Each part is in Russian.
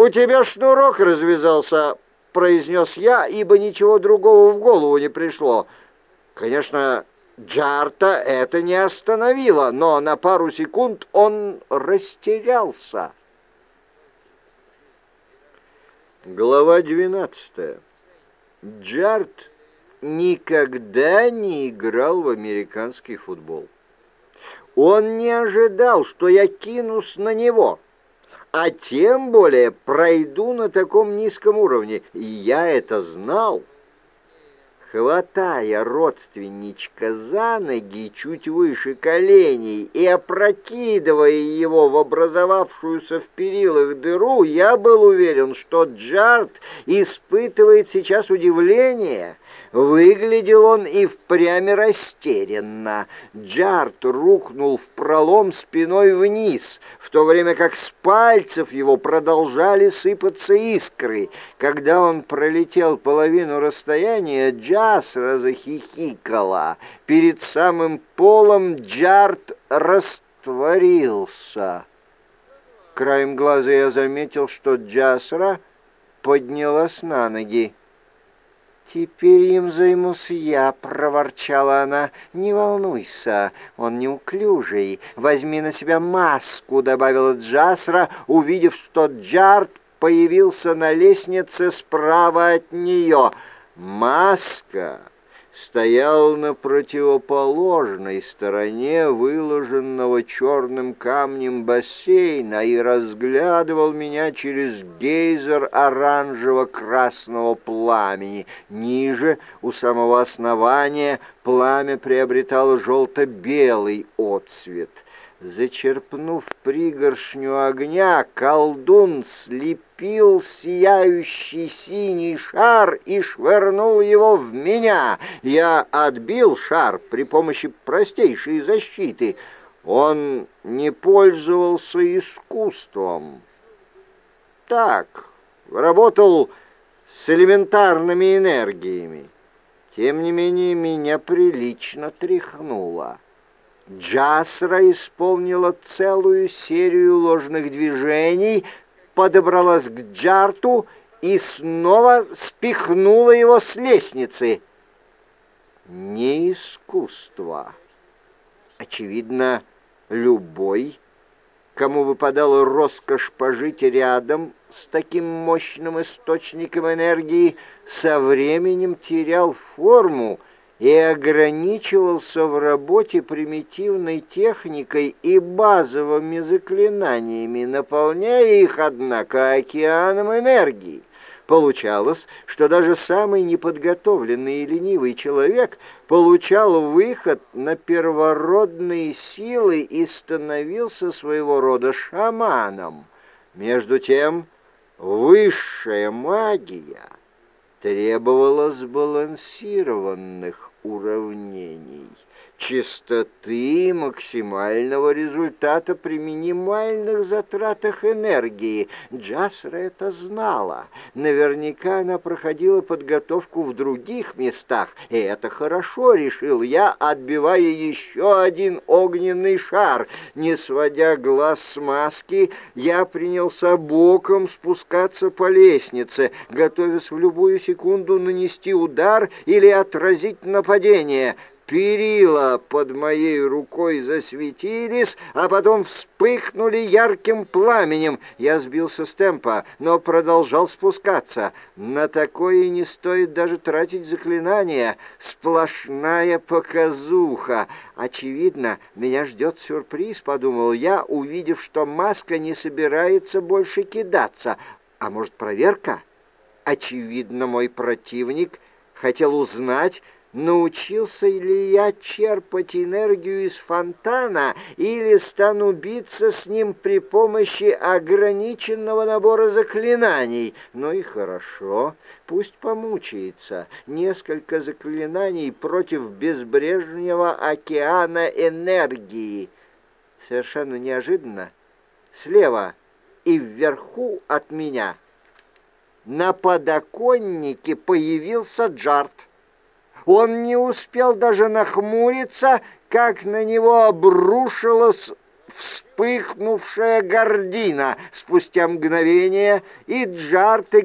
«У тебя шнурок развязался», — произнес я, ибо ничего другого в голову не пришло. Конечно, Джарта это не остановило, но на пару секунд он растерялся. Глава двенадцатая. Джарт никогда не играл в американский футбол. Он не ожидал, что я кинусь на него — а тем более пройду на таком низком уровне, и я это знал. Хватая родственничка за ноги чуть выше коленей и опрокидывая его в образовавшуюся в перилах дыру, я был уверен, что Джарт испытывает сейчас удивление — Выглядел он и впрямь растерянно. Джарт рухнул в пролом спиной вниз, в то время как с пальцев его продолжали сыпаться искры. Когда он пролетел половину расстояния, Джаз разохихикала. Перед самым полом Джарт растворился. Краем глаза я заметил, что Джасра поднялась на ноги. «Теперь им займусь я», — проворчала она. «Не волнуйся, он неуклюжий. Возьми на себя маску», — добавила Джасра, увидев, что Джарт появился на лестнице справа от нее. «Маска!» стоял на противоположной стороне выложенного черным камнем бассейна и разглядывал меня через гейзер оранжево-красного пламени. Ниже, у самого основания, пламя приобретало желто-белый отцвет — Зачерпнув пригоршню огня, колдун слепил сияющий синий шар и швырнул его в меня. Я отбил шар при помощи простейшей защиты. Он не пользовался искусством. Так, работал с элементарными энергиями. Тем не менее, меня прилично тряхнуло. Джасра исполнила целую серию ложных движений, подобралась к Джарту и снова спихнула его с лестницы. Не искусство. Очевидно, любой, кому выпадала роскошь пожить рядом с таким мощным источником энергии, со временем терял форму — и ограничивался в работе примитивной техникой и базовыми заклинаниями, наполняя их, однако, океаном энергии. Получалось, что даже самый неподготовленный и ленивый человек получал выход на первородные силы и становился своего рода шаманом. Между тем, высшая магия требовала сбалансированных уравнений, чистоты максимального результата при минимальных затратах энергии. Джасра это знала. Наверняка она проходила подготовку в других местах, и это хорошо, решил я, отбивая еще один огненный шар. Не сводя глаз с маски, я принялся боком спускаться по лестнице, готовясь в любую секунду нанести удар или отразить нападение. Перила под моей рукой засветились, а потом вспыхнули ярким пламенем. Я сбился с темпа, но продолжал спускаться. На такое не стоит даже тратить заклинания. Сплошная показуха. Очевидно, меня ждет сюрприз, подумал я, увидев, что маска не собирается больше кидаться. А может, проверка? Очевидно, мой противник хотел узнать, научился ли я черпать энергию из фонтана или стану биться с ним при помощи ограниченного набора заклинаний. Ну и хорошо, пусть помучается. Несколько заклинаний против безбрежнего океана энергии. Совершенно неожиданно, слева и вверху от меня на подоконнике появился Джарт. Он не успел даже нахмуриться, как на него обрушилась вспыхнувшая гордина. Спустя мгновение и Джарт, и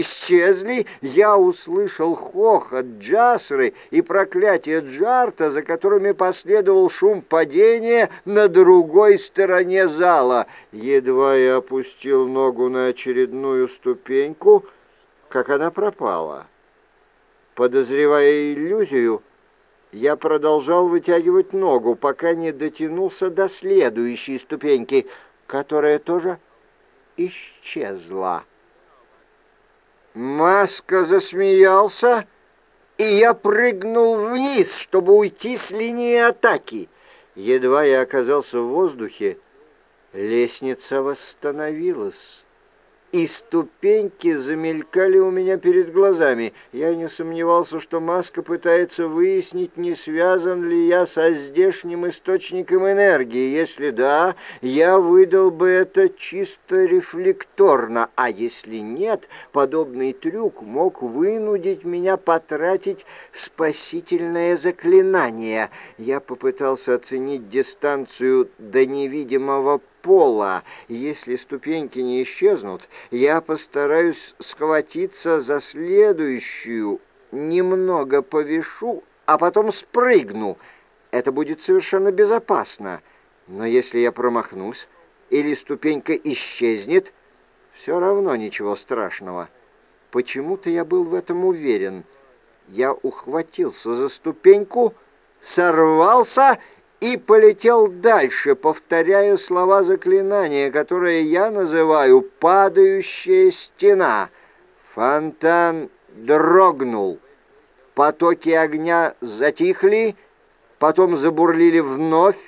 исчезли. Я услышал хохот Джасры и проклятие Джарта, за которыми последовал шум падения на другой стороне зала. Едва я опустил ногу на очередную ступеньку, как она пропала. Подозревая иллюзию, я продолжал вытягивать ногу, пока не дотянулся до следующей ступеньки, которая тоже исчезла. Маска засмеялся, и я прыгнул вниз, чтобы уйти с линии атаки. Едва я оказался в воздухе, лестница восстановилась и ступеньки замелькали у меня перед глазами. Я не сомневался, что Маска пытается выяснить, не связан ли я со здешним источником энергии. Если да, я выдал бы это чисто рефлекторно, а если нет, подобный трюк мог вынудить меня потратить спасительное заклинание. Я попытался оценить дистанцию до невидимого пола. Если ступеньки не исчезнут, я постараюсь схватиться за следующую, немного повешу, а потом спрыгну. Это будет совершенно безопасно. Но если я промахнусь или ступенька исчезнет, все равно ничего страшного. Почему-то я был в этом уверен. Я ухватился за ступеньку, сорвался и полетел дальше, повторяя слова заклинания, которое я называю «падающая стена». Фонтан дрогнул. Потоки огня затихли, потом забурлили вновь.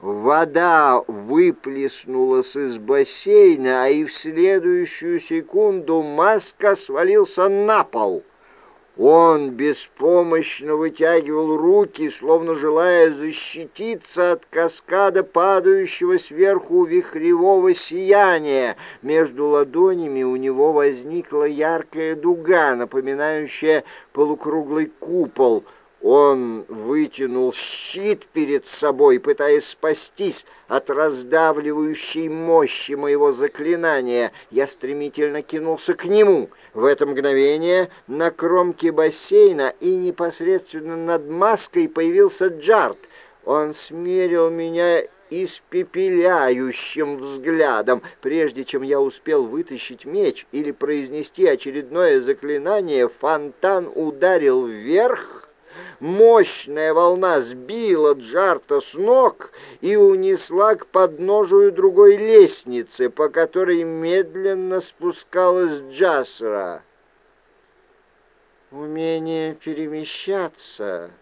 Вода выплеснулась из бассейна, а и в следующую секунду маска свалился на пол — он беспомощно вытягивал руки, словно желая защититься от каскада падающего сверху вихревого сияния. Между ладонями у него возникла яркая дуга, напоминающая полукруглый купол — он вытянул щит перед собой, пытаясь спастись от раздавливающей мощи моего заклинания. Я стремительно кинулся к нему. В это мгновение на кромке бассейна и непосредственно над маской появился Джарт. Он смерил меня испепеляющим взглядом. Прежде чем я успел вытащить меч или произнести очередное заклинание, фонтан ударил вверх, Мощная волна сбила Джарта с ног и унесла к подножию другой лестницы, по которой медленно спускалась Джасра. «Умение перемещаться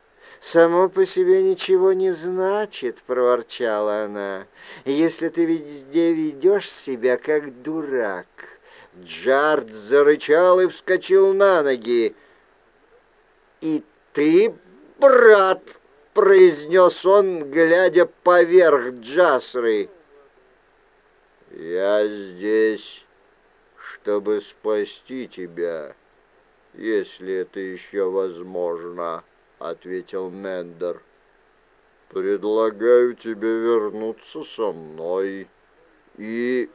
само по себе ничего не значит», — проворчала она, «если ты везде ведешь себя как дурак». Джарт зарычал и вскочил на ноги. «И ты брат!» — произнес он, глядя поверх Джасры. «Я здесь, чтобы спасти тебя, если это еще возможно», — ответил Мендер. «Предлагаю тебе вернуться со мной и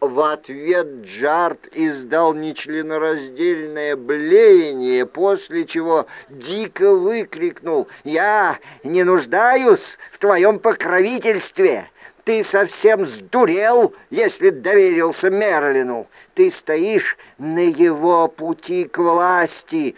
в ответ Джарт издал нечленораздельное блеяние, после чего дико выкрикнул «Я не нуждаюсь в твоем покровительстве!» Ты совсем сдурел, если доверился Мерлину. Ты стоишь на его пути к власти,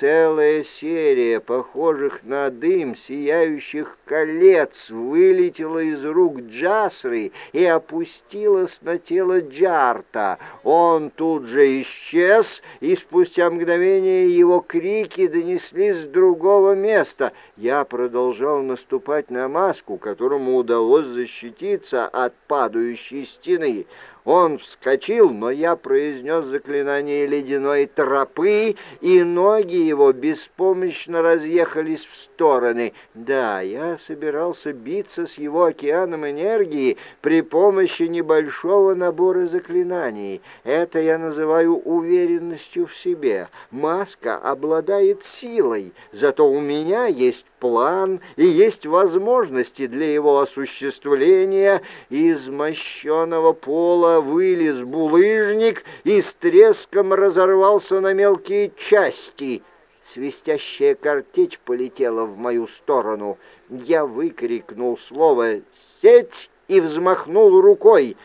Целая серия похожих на дым сияющих колец вылетела из рук Джасры и опустилась на тело Джарта. Он тут же исчез, и спустя мгновение его крики донеслись с другого места. Я продолжал наступать на маску, которому удалось защититься от падающей стены. Он вскочил, но я произнес заклинание ледяной тропы, и ноги его беспомощно разъехались в стороны. Да, я собирался биться с его океаном энергии при помощи небольшого набора заклинаний. Это я называю уверенностью в себе. Маска обладает силой, зато у меня есть план и есть возможности для его осуществления. Из мощеного пола вылез булыжник и с треском разорвался на мелкие части. Свистящая картечь полетела в мою сторону. Я выкрикнул слово «Сеть!» и взмахнул рукой.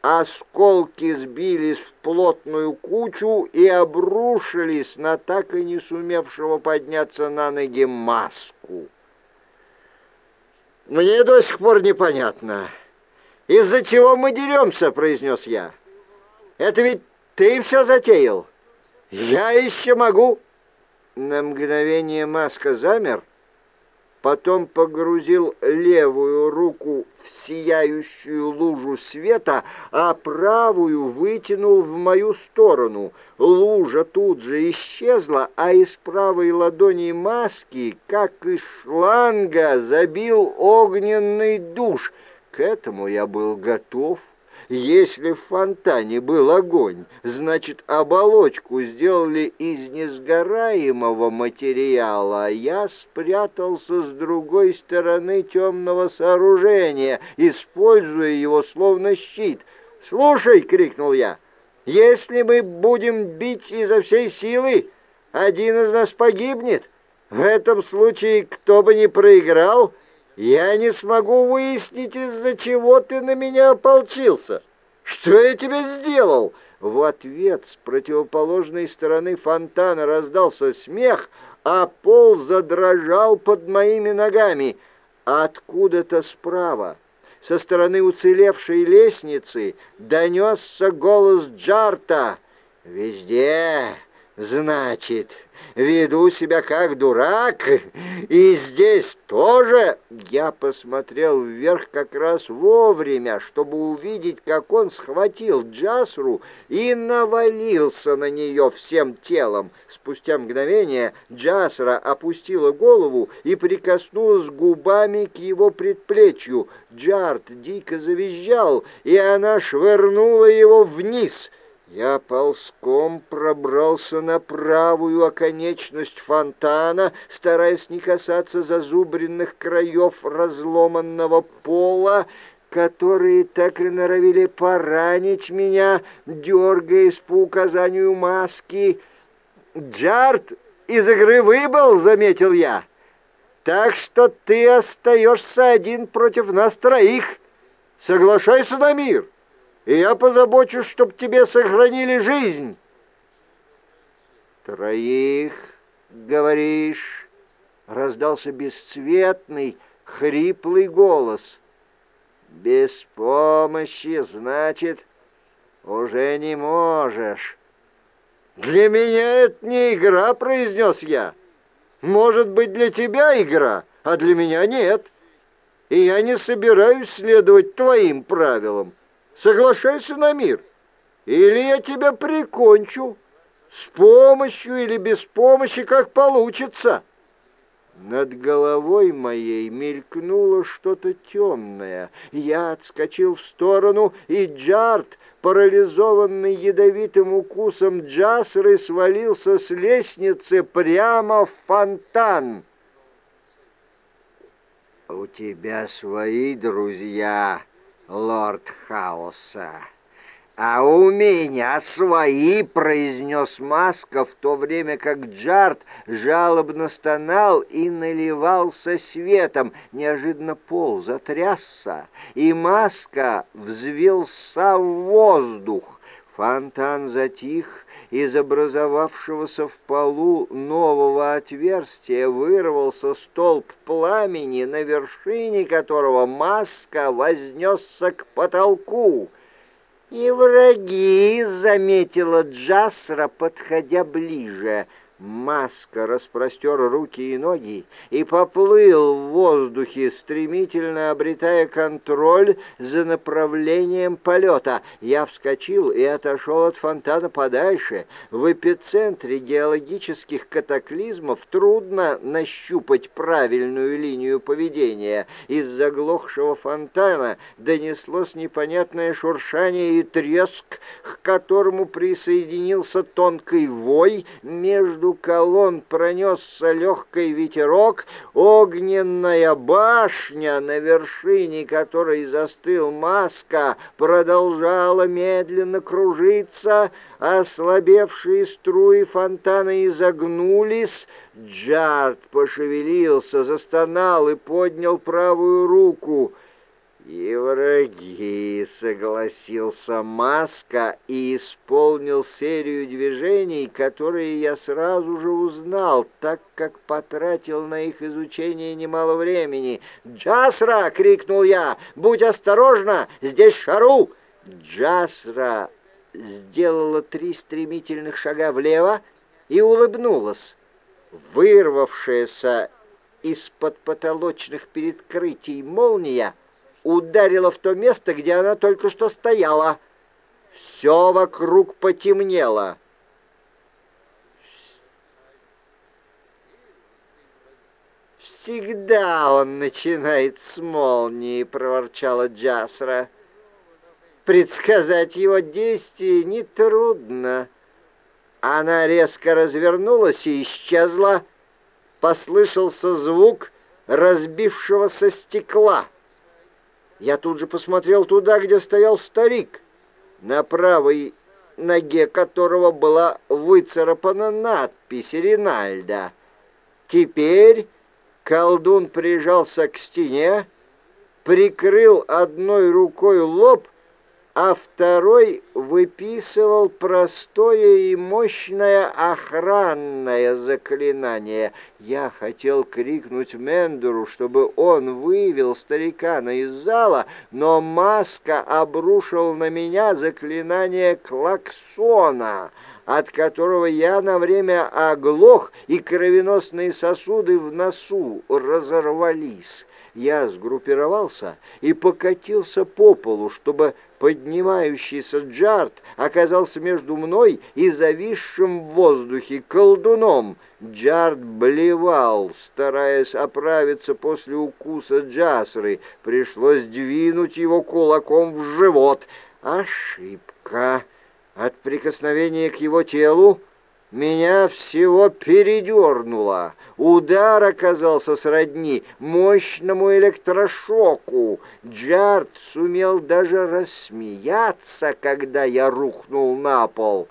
Осколки сбились в плотную кучу и обрушились на так и не сумевшего подняться на ноги маску. «Мне до сих пор непонятно, из-за чего мы деремся?» — произнес я. «Это ведь ты все затеял. Я еще могу...» На мгновение маска замер, потом погрузил левую руку в сияющую лужу света, а правую вытянул в мою сторону. Лужа тут же исчезла, а из правой ладони маски, как из шланга, забил огненный душ. К этому я был готов. Если в фонтане был огонь, значит, оболочку сделали из несгораемого материала, а я спрятался с другой стороны темного сооружения, используя его словно щит. «Слушай!» — крикнул я. «Если мы будем бить изо всей силы, один из нас погибнет. В этом случае, кто бы ни проиграл, я не смогу выяснить, из-за чего ты на меня ополчился. Что я тебе сделал?» В ответ с противоположной стороны фонтана раздался смех, а пол задрожал под моими ногами. Откуда-то справа, со стороны уцелевшей лестницы, донесся голос Джарта. «Везде, значит...» веду себя как дурак, и здесь тоже...» Я посмотрел вверх как раз вовремя, чтобы увидеть, как он схватил Джасру и навалился на нее всем телом. Спустя мгновение Джасра опустила голову и прикоснулась губами к его предплечью. Джарт дико завизжал, и она швырнула его вниз — я ползком пробрался на правую оконечность фонтана, стараясь не касаться зазубренных краев разломанного пола, которые так и норовили поранить меня, дергаясь по указанию маски. «Джарт из игры выбыл», — заметил я. «Так что ты остаешься один против нас троих. Соглашайся на мир» и я позабочусь, чтоб тебе сохранили жизнь. Троих, говоришь, раздался бесцветный, хриплый голос. Без помощи, значит, уже не можешь. Для меня это не игра, произнес я. Может быть, для тебя игра, а для меня нет. И я не собираюсь следовать твоим правилам. Соглашайся на мир, или я тебя прикончу. С помощью или без помощи, как получится». Над головой моей мелькнуло что-то темное. Я отскочил в сторону, и Джарт, парализованный ядовитым укусом Джасры, свалился с лестницы прямо в фонтан. «У тебя свои друзья», лорд Хаоса. «А у меня свои!» — произнес Маска, в то время как Джарт жалобно стонал и наливался светом. Неожиданно пол затрясся, и Маска взвелся в воздух. Фонтан затих, из образовавшегося в полу нового отверстия вырвался столб пламени, на вершине которого маска вознесся к потолку. «И враги!» — заметила Джасра, подходя ближе. Маска распростер руки и ноги и поплыл в воздухе, стремительно обретая контроль за направлением полета. Я вскочил и отошел от фонтана подальше. В эпицентре геологических катаклизмов трудно нащупать правильную линию поведения. Из заглохшего фонтана донеслось непонятное шуршание и треск, к которому присоединился тонкий вой между между колонн пронесся легкий ветерок, огненная башня, на вершине которой застыл маска, продолжала медленно кружиться, ослабевшие струи фонтана изогнулись, Джард пошевелился, застонал и поднял правую руку — «И враги», — согласился Маска и исполнил серию движений, которые я сразу же узнал, так как потратил на их изучение немало времени. «Джасра!» — крикнул я. «Будь осторожна! Здесь шару!» Джасра сделала три стремительных шага влево и улыбнулась. Вырвавшаяся из-под потолочных перекрытий молния ударила в то место, где она только что стояла. Все вокруг потемнело. «Всегда он начинает с молнии», — проворчала Джасра. «Предсказать его действия нетрудно». Она резко развернулась и исчезла. Послышался звук разбившегося стекла. Я тут же посмотрел туда, где стоял старик, на правой ноге которого была выцарапана надпись «Ринальда». Теперь колдун прижался к стене, прикрыл одной рукой лоб а второй выписывал простое и мощное охранное заклинание. Я хотел крикнуть Мендеру, чтобы он вывел старикана из зала, но маска обрушил на меня заклинание клаксона — от которого я на время оглох, и кровеносные сосуды в носу разорвались. Я сгруппировался и покатился по полу, чтобы поднимающийся джарт оказался между мной и зависшим в воздухе колдуном. Джарт блевал, стараясь оправиться после укуса Джасры. Пришлось двинуть его кулаком в живот. Ошибка. От прикосновения к его телу меня всего передернуло. Удар оказался сродни мощному электрошоку. Джард сумел даже рассмеяться, когда я рухнул на пол.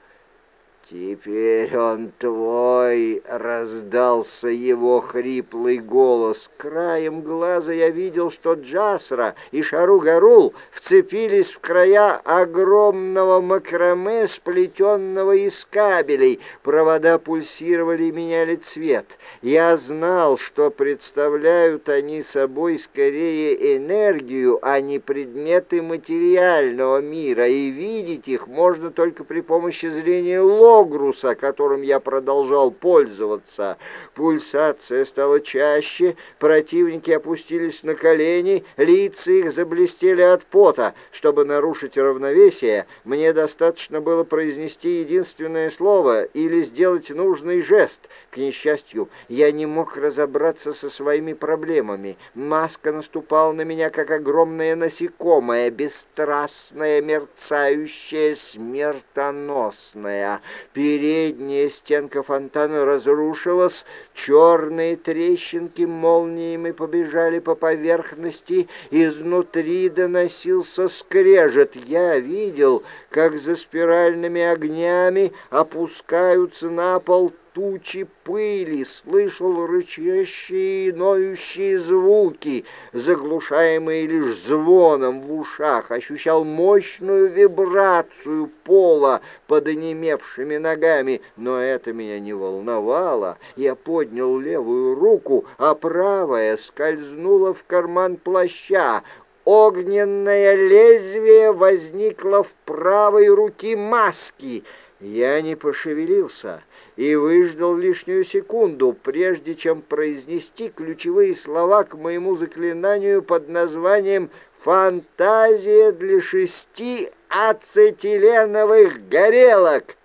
«Теперь он твой!» — раздался его хриплый голос. Краем глаза я видел, что Джасра и Шару-Гарул вцепились в края огромного макраме, сплетенного из кабелей. Провода пульсировали и меняли цвет. Я знал, что представляют они собой скорее энергию, а не предметы материального мира, и видеть их можно только при помощи зрения лоб прогрусса, которым я продолжал пользоваться. Пульсация стала чаще, противники опустились на колени, лица их заблестели от пота. Чтобы нарушить равновесие, мне достаточно было произнести единственное слово или сделать нужный жест. К несчастью, я не мог разобраться со своими проблемами. Маска наступала на меня, как огромное насекомое, бесстрастное, мерцающее, смертоносное. Передняя стенка фонтана разрушилась, черные трещинки молниями побежали по поверхности, изнутри доносился скрежет. Я видел, как за спиральными огнями опускаются на пол тучи пыли, слышал рычащие и ноющие звуки, заглушаемые лишь звоном в ушах, ощущал мощную вибрацию пола под онемевшими ногами, но это меня не волновало. Я поднял левую руку, а правая скользнула в карман плаща, огненное лезвие возникло в правой руке маски. Я не пошевелился и выждал лишнюю секунду, прежде чем произнести ключевые слова к моему заклинанию под названием «Фантазия для шести ацетиленовых горелок».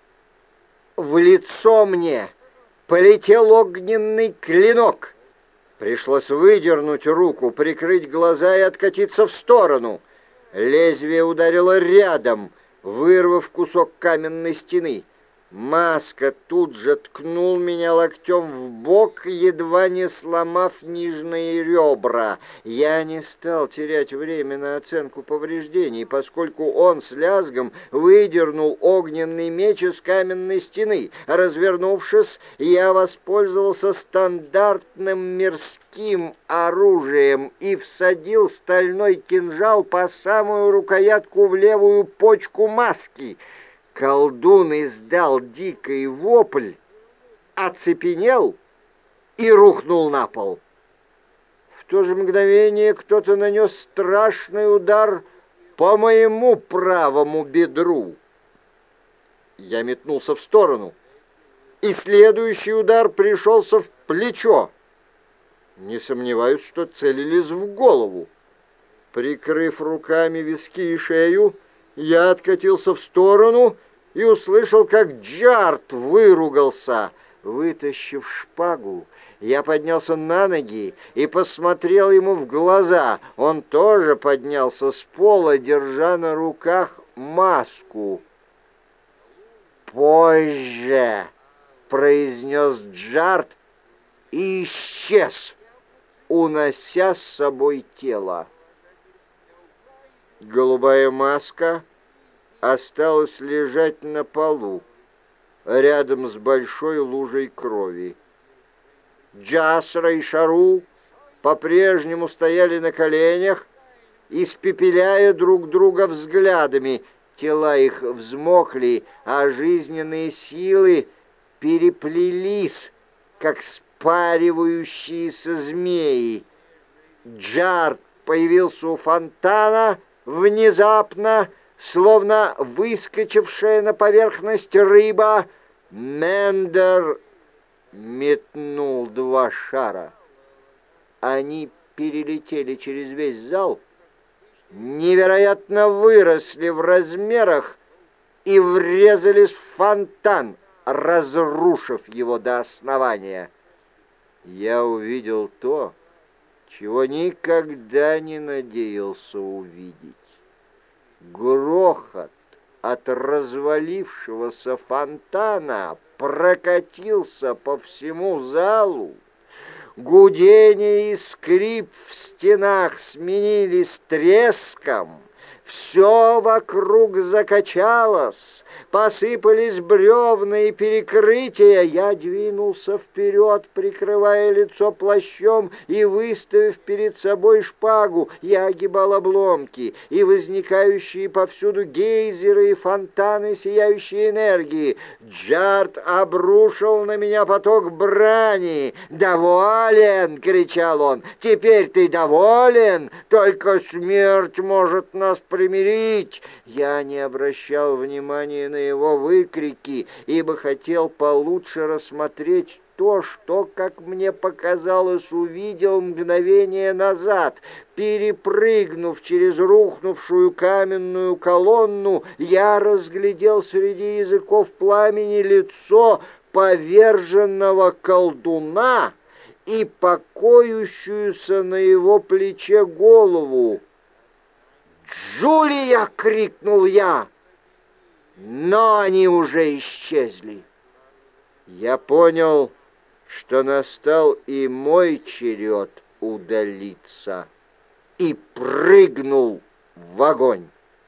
В лицо мне полетел огненный клинок. Пришлось выдернуть руку, прикрыть глаза и откатиться в сторону. Лезвие ударило рядом, вырвав кусок каменной стены. Маска тут же ткнул меня локтем в бок, едва не сломав нижние ребра. Я не стал терять время на оценку повреждений, поскольку он с лязгом выдернул огненный меч из каменной стены. Развернувшись, я воспользовался стандартным мирским оружием и всадил стальной кинжал по самую рукоятку в левую почку маски — Колдун издал дикий вопль, оцепенел и рухнул на пол. В то же мгновение кто-то нанес страшный удар по моему правому бедру. Я метнулся в сторону, и следующий удар пришелся в плечо. Не сомневаюсь, что целились в голову. Прикрыв руками виски и шею, я откатился в сторону и услышал, как Джарт выругался. Вытащив шпагу, я поднялся на ноги и посмотрел ему в глаза. Он тоже поднялся с пола, держа на руках маску. «Позже!» — произнес Джарт и исчез, унося с собой тело. Голубая маска осталась лежать на полу, рядом с большой лужей крови. Джасра и Шару по-прежнему стояли на коленях, испепеляя друг друга взглядами. Тела их взмокли, а жизненные силы переплелись, как спаривающиеся змеи. Джард появился у фонтана — внезапно, словно выскочившая на поверхность рыба, Мендер метнул два шара. Они перелетели через весь зал, невероятно выросли в размерах и врезались в фонтан, разрушив его до основания. Я увидел то, чего никогда не надеялся увидеть. Грохот от развалившегося фонтана прокатился по всему залу. Гудение и скрип в стенах сменились треском. Все вокруг закачалось, посыпались бревна и перекрытия. Я двинулся вперед, прикрывая лицо плащом и выставив перед собой шпагу. Я огибал обломки и возникающие повсюду гейзеры и фонтаны сияющей энергии. Джарт обрушил на меня поток брани. «Доволен!» — кричал он. «Теперь ты доволен? Только смерть может нас примирить!» Я не обращал внимания на его выкрики, ибо хотел получше рассмотреть то, что, как мне показалось, увидел мгновение назад. Перепрыгнув через рухнувшую каменную колонну, я разглядел среди языков пламени лицо поверженного колдуна и покоющуюся на его плече голову. «Джулия!» — крикнул я но они уже исчезли. Я понял, что настал и мой черед удалиться, и прыгнул в огонь.